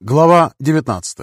Глава 19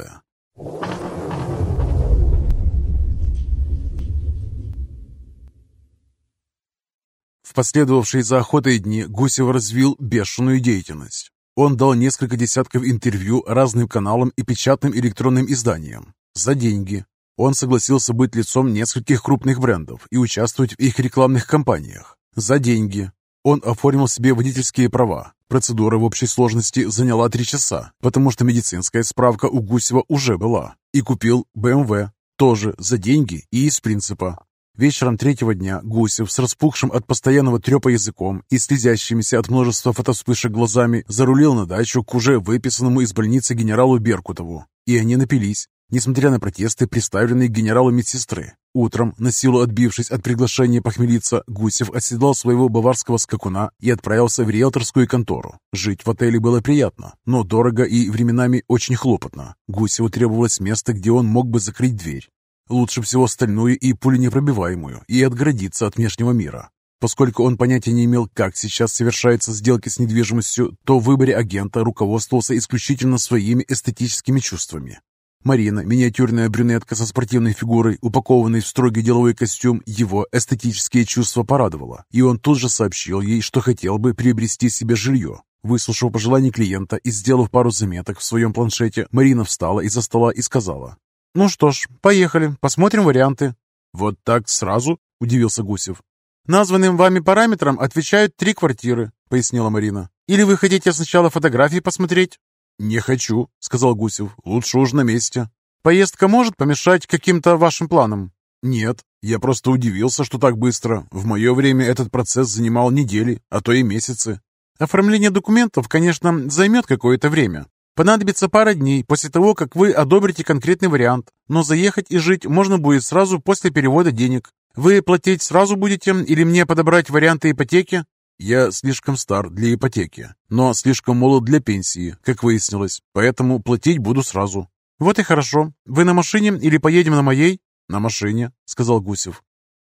В последовавшие за охотой дни Гусев развил бешеную деятельность. Он дал несколько десятков интервью разным каналам и печатным электронным изданиям. За деньги. Он согласился быть лицом нескольких крупных брендов и участвовать в их рекламных кампаниях. За деньги. Он оформил себе водительские права. Процедура в общей сложности заняла три часа, потому что медицинская справка у Гусева уже была. И купил БМВ, тоже за деньги и из принципа. Вечером третьего дня Гусев с распухшим от постоянного трепа языком и слезящимися от множества фотовспышек глазами зарулил на дачу к уже выписанному из больницы генералу Беркутову. И они напились, несмотря на протесты, представленные генералу медсестры. Утром, на силу отбившись от приглашения похмелиться, Гусев оседлал своего баварского скакуна и отправился в риэлторскую контору. Жить в отеле было приятно, но дорого и временами очень хлопотно. Гусеву требовалось место, где он мог бы закрыть дверь. Лучше всего стальную и пуленепробиваемую, и отгородиться от внешнего мира. Поскольку он понятия не имел, как сейчас совершаются сделки с недвижимостью, то в выборе агента руководствовался исключительно своими эстетическими чувствами. Марина, миниатюрная брюнетка со спортивной фигурой, упакованной в строгий деловой костюм, его эстетические чувства порадовала, и он тут же сообщил ей, что хотел бы приобрести себе жилье. Выслушав пожелание клиента и сделав пару заметок в своем планшете, Марина встала из-за стола и сказала, «Ну что ж, поехали, посмотрим варианты». «Вот так сразу?» – удивился Гусев. «Названным вами параметрам отвечают три квартиры», – пояснила Марина. «Или вы хотите сначала фотографии посмотреть?» «Не хочу», — сказал Гусев. «Лучше уж на месте». «Поездка может помешать каким-то вашим планам?» «Нет, я просто удивился, что так быстро. В мое время этот процесс занимал недели, а то и месяцы. Оформление документов, конечно, займет какое-то время. Понадобится пара дней после того, как вы одобрите конкретный вариант, но заехать и жить можно будет сразу после перевода денег. Вы платить сразу будете или мне подобрать варианты ипотеки?» Я слишком стар для ипотеки, но слишком молод для пенсии, как выяснилось, поэтому платить буду сразу. Вот и хорошо. Вы на машине или поедем на моей? На машине, сказал Гусев.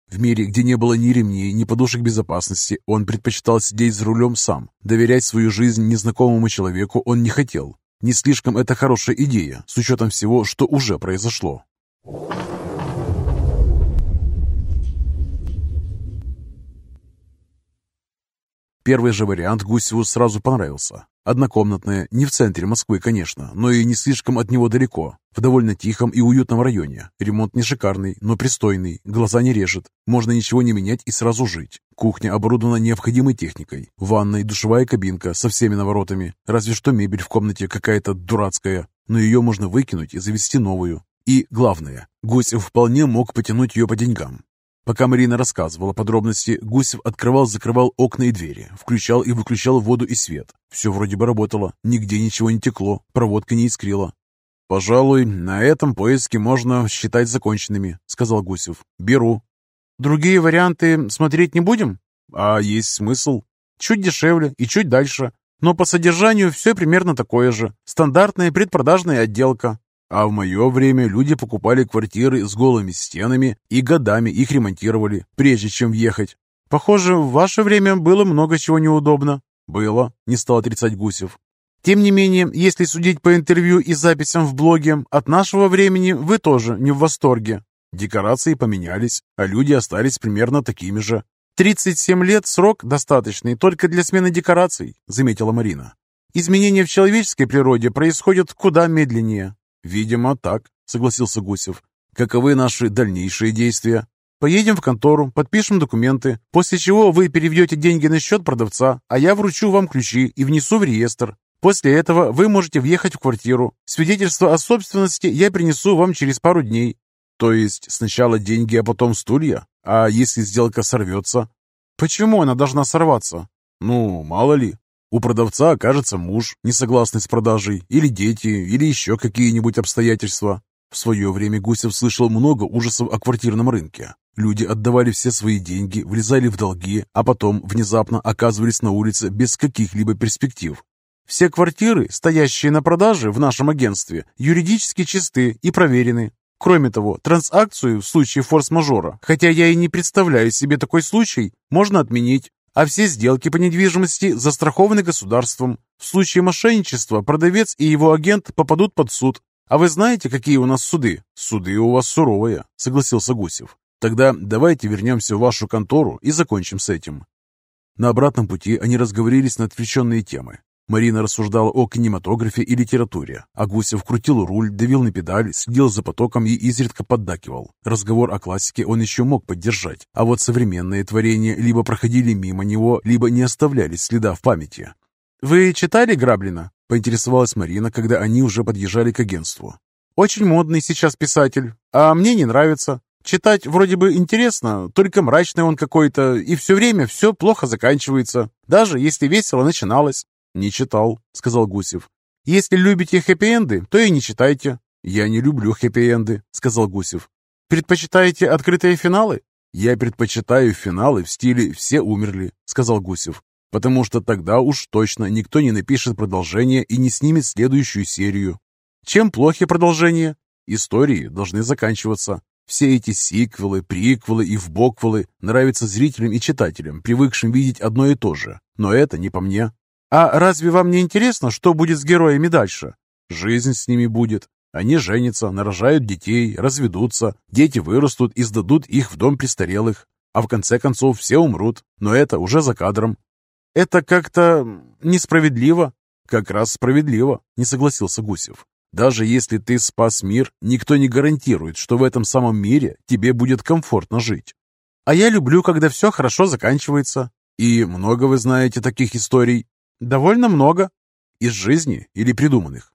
В мире, где не было ни ремней, ни подушек безопасности, он предпочитал сидеть за рулем сам. Доверять свою жизнь незнакомому человеку он не хотел. Не слишком это хорошая идея, с учетом всего, что уже произошло. Первый же вариант Гусеву сразу понравился. Однокомнатная, не в центре Москвы, конечно, но и не слишком от него далеко, в довольно тихом и уютном районе. Ремонт не шикарный, но пристойный, глаза не режет. Можно ничего не менять и сразу жить. Кухня оборудована необходимой техникой. Ванной, душевая кабинка со всеми наворотами. Разве что мебель в комнате какая-то дурацкая, но ее можно выкинуть и завести новую. И главное, Гусев вполне мог потянуть ее по деньгам. Пока Марина рассказывала подробности, Гусев открывал-закрывал окна и двери, включал и выключал воду и свет. Все вроде бы работало, нигде ничего не текло, проводка не искрила. «Пожалуй, на этом поиски можно считать законченными», — сказал Гусев. «Беру». «Другие варианты смотреть не будем?» «А есть смысл?» «Чуть дешевле и чуть дальше. Но по содержанию все примерно такое же. Стандартная предпродажная отделка. А в мое время люди покупали квартиры с голыми стенами и годами их ремонтировали, прежде чем въехать. Похоже, в ваше время было много чего неудобно. Было, не стал отрицать Гусев. Тем не менее, если судить по интервью и записям в блоге, от нашего времени вы тоже не в восторге. Декорации поменялись, а люди остались примерно такими же. 37 лет срок достаточный только для смены декораций, заметила Марина. Изменения в человеческой природе происходят куда медленнее. «Видимо, так», — согласился Гусев. «Каковы наши дальнейшие действия?» «Поедем в контору, подпишем документы, после чего вы переведете деньги на счет продавца, а я вручу вам ключи и внесу в реестр. После этого вы можете въехать в квартиру. Свидетельство о собственности я принесу вам через пару дней». «То есть сначала деньги, а потом стулья? А если сделка сорвется?» «Почему она должна сорваться?» «Ну, мало ли. У продавца окажется муж, не согласный с продажей, или дети, или еще какие-нибудь обстоятельства. В свое время Гусев слышал много ужасов о квартирном рынке. Люди отдавали все свои деньги, влезали в долги, а потом внезапно оказывались на улице без каких-либо перспектив. Все квартиры, стоящие на продаже в нашем агентстве, юридически чисты и проверены. Кроме того, транзакцию в случае форс-мажора, хотя я и не представляю себе такой случай, можно отменить, а все сделки по недвижимости застрахованы государством. В случае мошенничества продавец и его агент попадут под суд. А вы знаете, какие у нас суды? Суды у вас суровые, согласился Гусев. Тогда давайте вернемся в вашу контору и закончим с этим. На обратном пути они разговорились на отвлеченные темы. Марина рассуждала о кинематографе и литературе, а Гусев крутил руль, давил на педаль, следил за потоком и изредка поддакивал. Разговор о классике он еще мог поддержать, а вот современные творения либо проходили мимо него, либо не оставляли следа в памяти. «Вы читали Граблина?» – поинтересовалась Марина, когда они уже подъезжали к агентству. «Очень модный сейчас писатель, а мне не нравится. Читать вроде бы интересно, только мрачный он какой-то, и все время все плохо заканчивается, даже если весело начиналось. «Не читал», — сказал Гусев. «Если любите хэппи-энды, то и не читайте». «Я не люблю хэппи-энды», — сказал Гусев. «Предпочитаете открытые финалы?» «Я предпочитаю финалы в стиле «все умерли», — сказал Гусев. «Потому что тогда уж точно никто не напишет продолжение и не снимет следующую серию». «Чем плохи продолжения?» «Истории должны заканчиваться. Все эти сиквелы, приквелы и вбоквелы нравятся зрителям и читателям, привыкшим видеть одно и то же. Но это не по мне. А разве вам не интересно, что будет с героями дальше? Жизнь с ними будет. Они женятся, нарожают детей, разведутся, дети вырастут и сдадут их в дом престарелых. А в конце концов все умрут, но это уже за кадром. Это как-то несправедливо. Как раз справедливо, не согласился Гусев. Даже если ты спас мир, никто не гарантирует, что в этом самом мире тебе будет комфортно жить. А я люблю, когда все хорошо заканчивается. И много вы знаете таких историй? Довольно много. Из жизни или придуманных?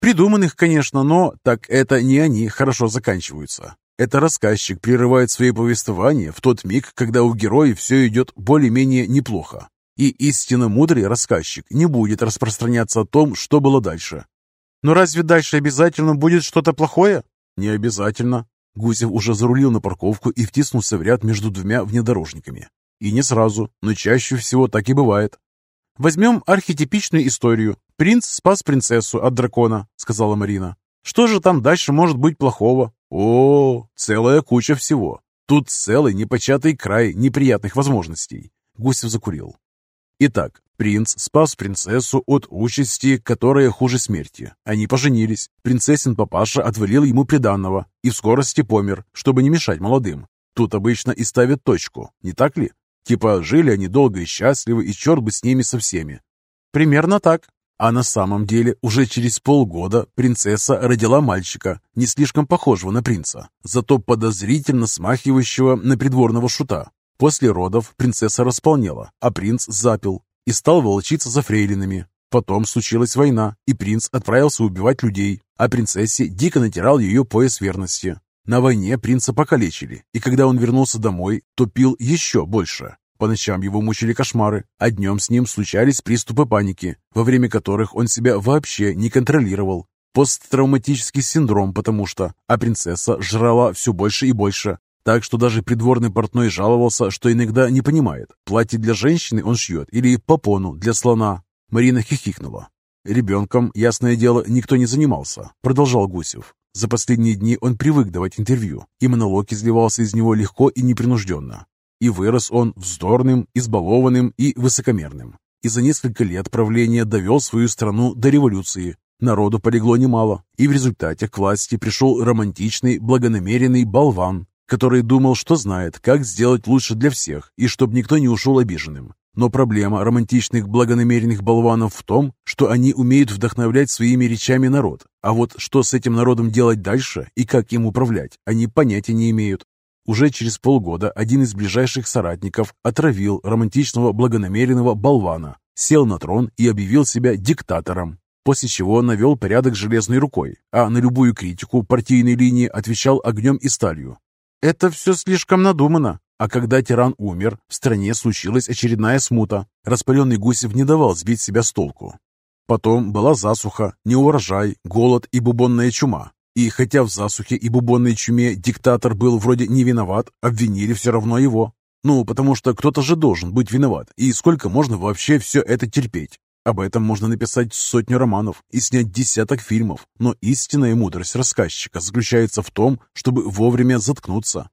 Придуманных, конечно, но так это не они хорошо заканчиваются. Это рассказчик прерывает свои повествования в тот миг, когда у героя все идет более-менее неплохо. И истинно мудрый рассказчик не будет распространяться о том, что было дальше. Но разве дальше обязательно будет что-то плохое? Не обязательно. Гусев уже зарулил на парковку и втиснулся в ряд между двумя внедорожниками. И не сразу, но чаще всего так и бывает. «Возьмем архетипичную историю. Принц спас принцессу от дракона», — сказала Марина. «Что же там дальше может быть плохого?» «О, целая куча всего. Тут целый непочатый край неприятных возможностей». Гусев закурил. Итак, принц спас принцессу от участи, которая хуже смерти. Они поженились. Принцессин папаша отвалил ему приданного и в скорости помер, чтобы не мешать молодым. Тут обычно и ставят точку, не так ли? Типа жили они долго и счастливы, и черт бы с ними со всеми. Примерно так. А на самом деле уже через полгода принцесса родила мальчика, не слишком похожего на принца, зато подозрительно смахивающего на придворного шута. После родов принцесса располнела, а принц запил и стал волочиться за фрейлинами. Потом случилась война, и принц отправился убивать людей, а принцессе дико натирал ее пояс верности. На войне принца покалечили, и когда он вернулся домой, то пил еще больше. По ночам его мучили кошмары, а днем с ним случались приступы паники, во время которых он себя вообще не контролировал. Посттравматический синдром, потому что, а принцесса жрала все больше и больше, так что даже придворный портной жаловался, что иногда не понимает, платье для женщины он шьет или попону для слона. Марина хихикнула. Ребенком, ясное дело, никто не занимался, продолжал Гусев. За последние дни он привык давать интервью, и монолог изливался из него легко и непринужденно. И вырос он вздорным, избалованным и высокомерным. И за несколько лет правления довел свою страну до революции. Народу полегло немало, и в результате к власти пришел романтичный, благонамеренный болван, который думал, что знает, как сделать лучше для всех, и чтобы никто не ушел обиженным. Но проблема романтичных благонамеренных болванов в том, что они умеют вдохновлять своими речами народ, а вот что с этим народом делать дальше и как им управлять, они понятия не имеют. Уже через полгода один из ближайших соратников отравил романтичного благонамеренного болвана, сел на трон и объявил себя диктатором, после чего навел порядок железной рукой, а на любую критику партийной линии отвечал огнем и сталью. «Это все слишком надумано», а когда тиран умер, в стране случилась очередная смута. Распаленный Гусев не давал сбить себя с толку. Потом была засуха, неурожай, голод и бубонная чума. И хотя в засухе и бубонной чуме диктатор был вроде не виноват, обвинили все равно его. Ну, потому что кто-то же должен быть виноват. И сколько можно вообще все это терпеть? Об этом можно написать сотню романов и снять десяток фильмов, но истинная мудрость рассказчика заключается в том, чтобы вовремя заткнуться,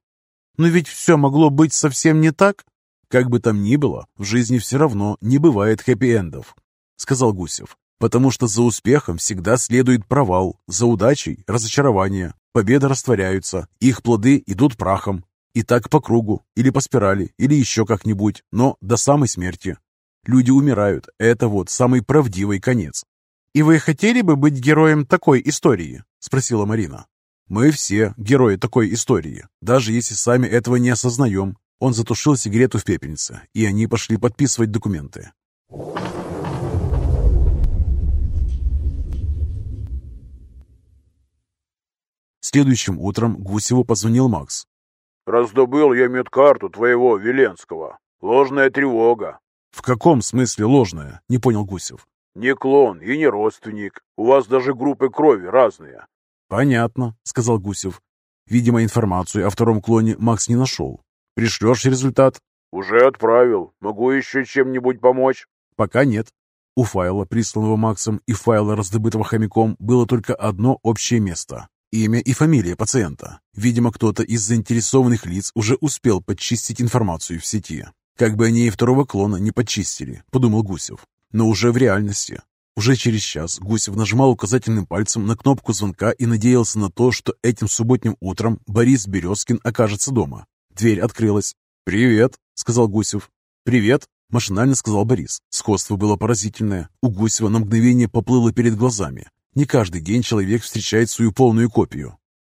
но ведь все могло быть совсем не так. Как бы там ни было, в жизни все равно не бывает хэппи-эндов, сказал Гусев. Потому что за успехом всегда следует провал, за удачей – разочарование. Победы растворяются, их плоды идут прахом. И так по кругу, или по спирали, или еще как-нибудь, но до самой смерти. Люди умирают, это вот самый правдивый конец. «И вы хотели бы быть героем такой истории?» – спросила Марина. «Мы все герои такой истории, даже если сами этого не осознаем». Он затушил сигарету в пепельнице, и они пошли подписывать документы. Следующим утром Гусеву позвонил Макс. «Раздобыл я медкарту твоего Веленского. Ложная тревога». «В каком смысле ложная?» – не понял Гусев. «Не клон и не родственник. У вас даже группы крови разные». «Понятно», – сказал Гусев. Видимо, информацию о втором клоне Макс не нашел. «Пришлешь результат?» «Уже отправил. Могу еще чем-нибудь помочь?» «Пока нет». У файла, присланного Максом, и файла, раздобытого хомяком, было только одно общее место Имя и фамилия пациента. Видимо, кто-то из заинтересованных лиц уже успел подчистить информацию в сети. Как бы они и второго клона не подчистили, подумал Гусев. Но уже в реальности. Уже через час Гусев нажимал указательным пальцем на кнопку звонка и надеялся на то, что этим субботним утром Борис Березкин окажется дома. Дверь открылась. «Привет», — сказал Гусев. «Привет», — машинально сказал Борис. Сходство было поразительное. У Гусева на мгновение поплыло перед глазами. Не каждый день человек встречает свою полную копию.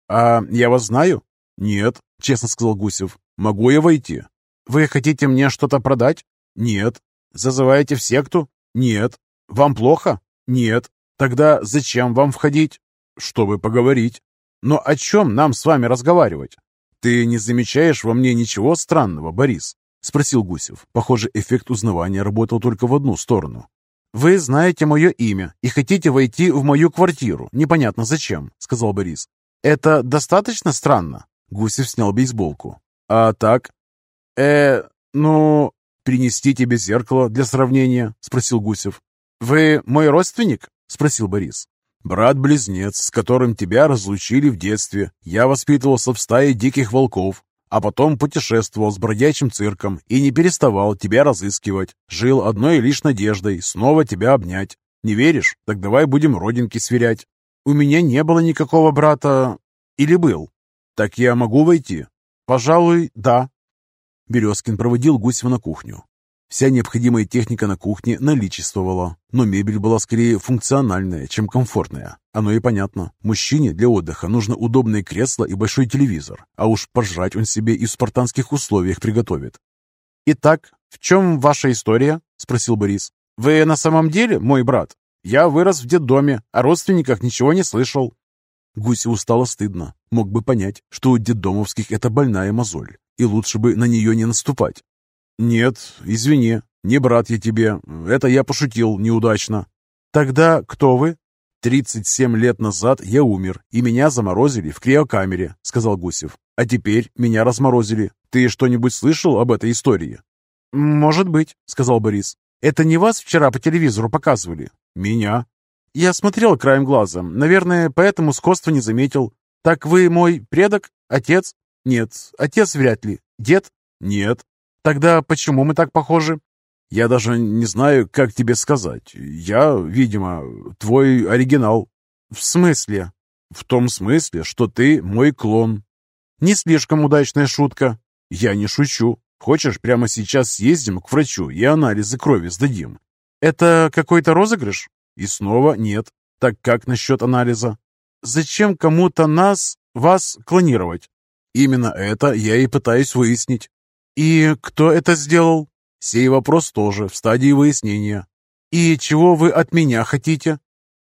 «А я вас знаю?» «Нет», — честно сказал Гусев. «Могу я войти?» «Вы хотите мне что-то продать?» «Нет». «Зазываете в секту?» «Нет». «Вам плохо?» «Нет». «Тогда зачем вам входить?» «Чтобы поговорить». «Но о чем нам с вами разговаривать?» «Ты не замечаешь во мне ничего странного, Борис?» — спросил Гусев. Похоже, эффект узнавания работал только в одну сторону. «Вы знаете мое имя и хотите войти в мою квартиру. Непонятно зачем», — сказал Борис. «Это достаточно странно?» Гусев снял бейсболку. «А так?» «Э, ну...» «Принести тебе зеркало для сравнения?» — спросил Гусев. «Вы мой родственник?» — спросил Борис. «Брат-близнец, с которым тебя разлучили в детстве. Я воспитывался в стае диких волков а потом путешествовал с бродячим цирком и не переставал тебя разыскивать. Жил одной лишь надеждой снова тебя обнять. Не веришь? Так давай будем родинки сверять. У меня не было никакого брата... Или был? Так я могу войти? Пожалуй, да. Березкин проводил Гусева на кухню. Вся необходимая техника на кухне наличествовала, но мебель была скорее функциональная, чем комфортная. Оно и понятно. Мужчине для отдыха нужно удобное кресло и большой телевизор, а уж пожрать он себе и в спартанских условиях приготовит. «Итак, в чем ваша история?» – спросил Борис. «Вы на самом деле мой брат? Я вырос в детдоме, о родственниках ничего не слышал». Гусеву стало стыдно. Мог бы понять, что у детдомовских это больная мозоль, и лучше бы на нее не наступать. «Нет, извини, не брат я тебе. Это я пошутил неудачно». «Тогда кто вы?» «Тридцать семь лет назад я умер, и меня заморозили в криокамере», — сказал Гусев. «А теперь меня разморозили. Ты что-нибудь слышал об этой истории?» «Может быть», — сказал Борис. «Это не вас вчера по телевизору показывали?» «Меня». «Я смотрел краем глаза. Наверное, поэтому сходства не заметил. Так вы мой предок? Отец?» «Нет, отец вряд ли. Дед?» «Нет». Тогда почему мы так похожи? Я даже не знаю, как тебе сказать. Я, видимо, твой оригинал. В смысле? В том смысле, что ты мой клон. Не слишком удачная шутка. Я не шучу. Хочешь, прямо сейчас съездим к врачу и анализы крови сдадим? Это какой-то розыгрыш? И снова нет. Так как насчет анализа? Зачем кому-то нас, вас клонировать? Именно это я и пытаюсь выяснить. «И кто это сделал?» «Сей вопрос тоже в стадии выяснения». «И чего вы от меня хотите?»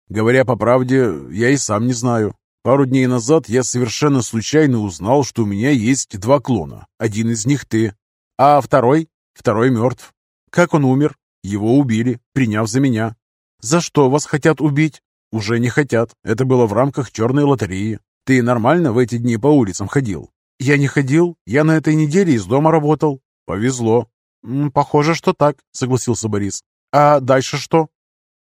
«Говоря по правде, я и сам не знаю. Пару дней назад я совершенно случайно узнал, что у меня есть два клона. Один из них ты. А второй? Второй мертв. Как он умер? Его убили, приняв за меня. За что вас хотят убить? Уже не хотят. Это было в рамках черной лотереи. Ты нормально в эти дни по улицам ходил? «Я не ходил. Я на этой неделе из дома работал». «Повезло». «Похоже, что так», — согласился Борис. «А дальше что?»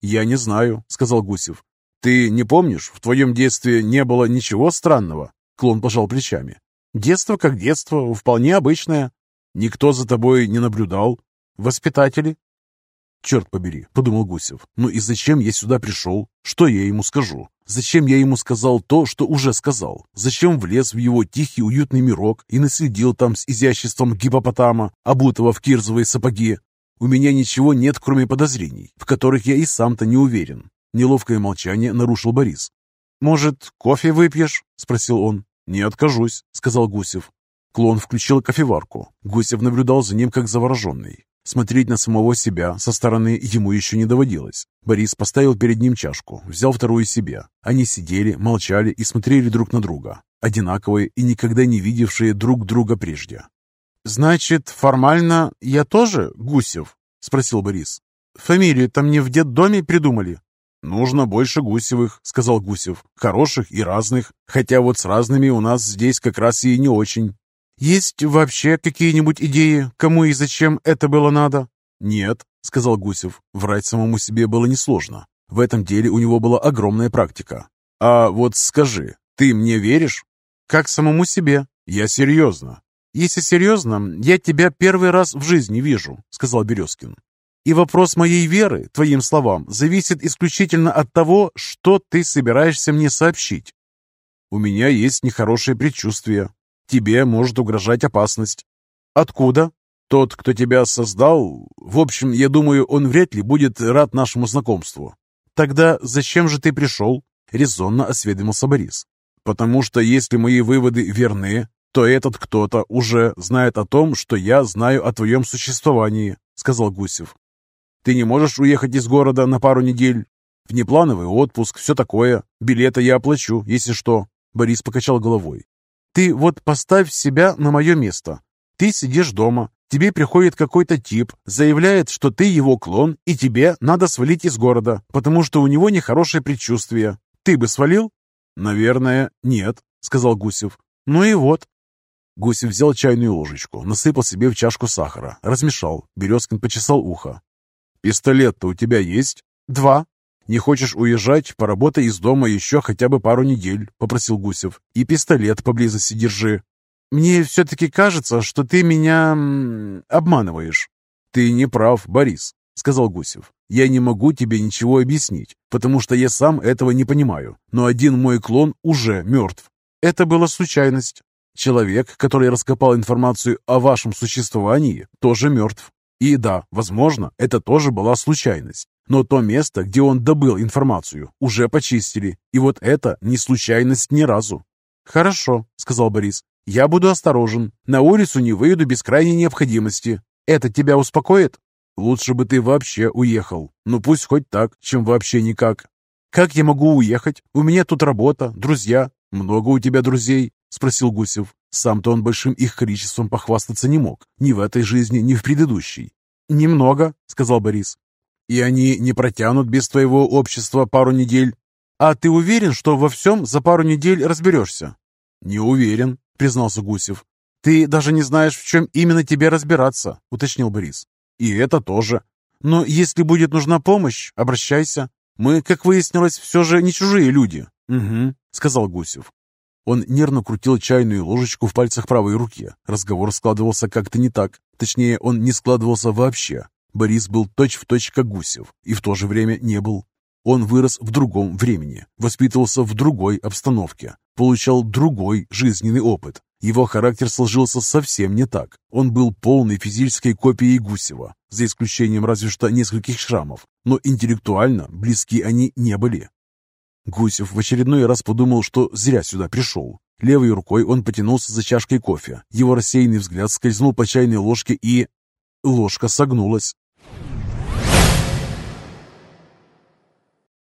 «Я не знаю», — сказал Гусев. «Ты не помнишь, в твоем детстве не было ничего странного?» Клон пожал плечами. «Детство как детство, вполне обычное». Никто за тобой не наблюдал? Воспитатели? «Черт побери», — подумал Гусев. «Ну и зачем я сюда пришел? Что я ему скажу? Зачем я ему сказал то, что уже сказал? Зачем влез в его тихий уютный мирок и наследил там с изяществом гипопотама, обутого в кирзовые сапоги? У меня ничего нет, кроме подозрений, в которых я и сам-то не уверен». Неловкое молчание нарушил Борис. «Может, кофе выпьешь?» — спросил он. «Не откажусь», — сказал Гусев. Клон включил кофеварку. Гусев наблюдал за ним как завороженный. Смотреть на самого себя со стороны ему еще не доводилось. Борис поставил перед ним чашку, взял вторую себе. Они сидели, молчали и смотрели друг на друга, одинаковые и никогда не видевшие друг друга прежде. «Значит, формально я тоже Гусев?» — спросил Борис. «Фамилию-то мне в детдоме придумали?» «Нужно больше Гусевых», — сказал Гусев. «Хороших и разных. Хотя вот с разными у нас здесь как раз и не очень. «Есть вообще какие-нибудь идеи, кому и зачем это было надо?» «Нет», — сказал Гусев. Врать самому себе было несложно. В этом деле у него была огромная практика. «А вот скажи, ты мне веришь?» «Как самому себе?» «Я серьезно». «Если серьезно, я тебя первый раз в жизни вижу», — сказал Березкин. «И вопрос моей веры, твоим словам, зависит исключительно от того, что ты собираешься мне сообщить». «У меня есть нехорошее предчувствие. Тебе может угрожать опасность. Откуда? Тот, кто тебя создал... В общем, я думаю, он вряд ли будет рад нашему знакомству. Тогда зачем же ты пришел? Резонно осведомился Борис. Потому что если мои выводы верны, то этот кто-то уже знает о том, что я знаю о твоем существовании, сказал Гусев. Ты не можешь уехать из города на пару недель? Внеплановый отпуск, все такое. Билеты я оплачу, если что. Борис покачал головой. Ты вот поставь себя на мое место. Ты сидишь дома, тебе приходит какой-то тип, заявляет, что ты его клон, и тебе надо свалить из города, потому что у него нехорошее предчувствие. Ты бы свалил? Наверное, нет, сказал Гусев. Ну и вот. Гусев взял чайную ложечку, насыпал себе в чашку сахара, размешал. Березкин почесал ухо. «Пистолет-то у тебя есть?» «Два». «Не хочешь уезжать? Поработай из дома еще хотя бы пару недель», — попросил Гусев. «И пистолет поблизости держи». «Мне все-таки кажется, что ты меня... обманываешь». «Ты не прав, Борис», — сказал Гусев. «Я не могу тебе ничего объяснить, потому что я сам этого не понимаю. Но один мой клон уже мертв. Это была случайность. Человек, который раскопал информацию о вашем существовании, тоже мертв. И да, возможно, это тоже была случайность. Но то место, где он добыл информацию, уже почистили. И вот это не случайность ни разу. «Хорошо», — сказал Борис. «Я буду осторожен. На улицу не выйду без крайней необходимости. Это тебя успокоит?» «Лучше бы ты вообще уехал. Ну пусть хоть так, чем вообще никак». «Как я могу уехать? У меня тут работа, друзья». «Много у тебя друзей?» — спросил Гусев. Сам-то он большим их количеством похвастаться не мог. Ни в этой жизни, ни в предыдущей. «Немного», — сказал Борис. И они не протянут без твоего общества пару недель. А ты уверен, что во всем за пару недель разберешься? Не уверен, признался Гусев. Ты даже не знаешь, в чем именно тебе разбираться, уточнил Борис. И это тоже. Но если будет нужна помощь, обращайся. Мы, как выяснилось, все же не чужие люди. Угу, сказал Гусев. Он нервно крутил чайную ложечку в пальцах правой руки. Разговор складывался как-то не так. Точнее, он не складывался вообще. Борис был точь-в-точь точь как Гусев и в то же время не был. Он вырос в другом времени, воспитывался в другой обстановке, получал другой жизненный опыт. Его характер сложился совсем не так. Он был полной физической копией Гусева, за исключением разве что нескольких шрамов, но интеллектуально близки они не были. Гусев в очередной раз подумал, что зря сюда пришел. Левой рукой он потянулся за чашкой кофе. Его рассеянный взгляд скользнул по чайной ложке и... Ложка согнулась.